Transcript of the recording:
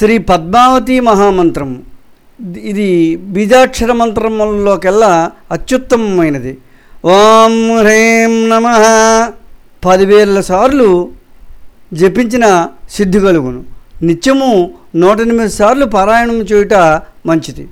శ్రీ పద్మావతి మహామంత్రం. ఇది బీజాక్షర మంత్రముల్లోకెల్లా అత్యుత్తమమైనది. ఓం హ్రీం నమ. పదివేల సార్లు జపించిన సిద్ధి కలుగును. నిత్యము నూట ఎనిమిది సార్లు పారాయణం చేయుట మంచిది.